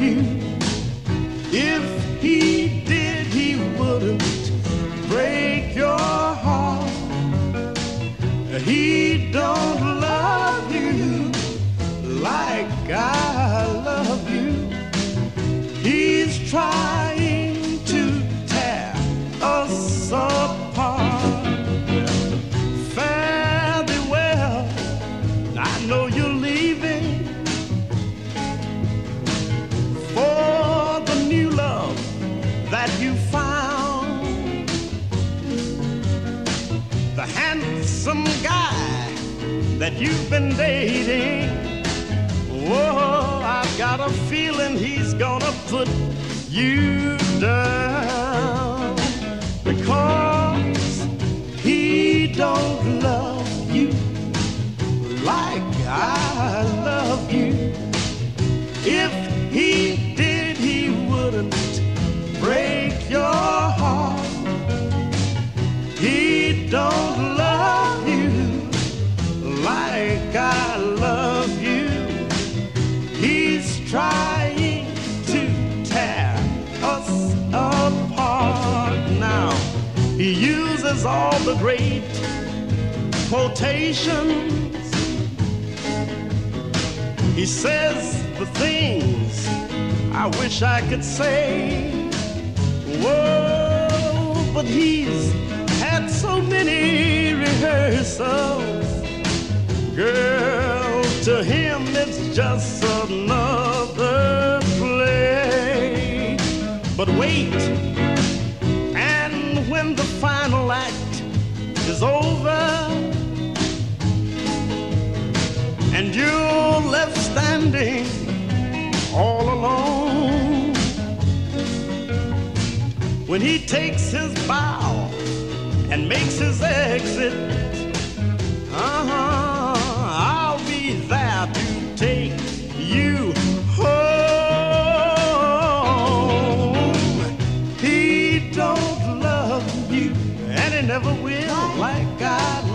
you. If he did, he wouldn't break your heart. He don't love you like I love you. He's trying. Handsome guy that you've been dating. Whoa, I've got a feeling he's gonna put you down like I love you. He's trying to tear us apart now. He uses all the great quotations. He says the things I wish I could say. Whoa, but he's had so many rehearsals. To him it's just another play. But wait, and when the final act is over, and you're left standing all alone. When he takes his bow and makes his exit, never will like I.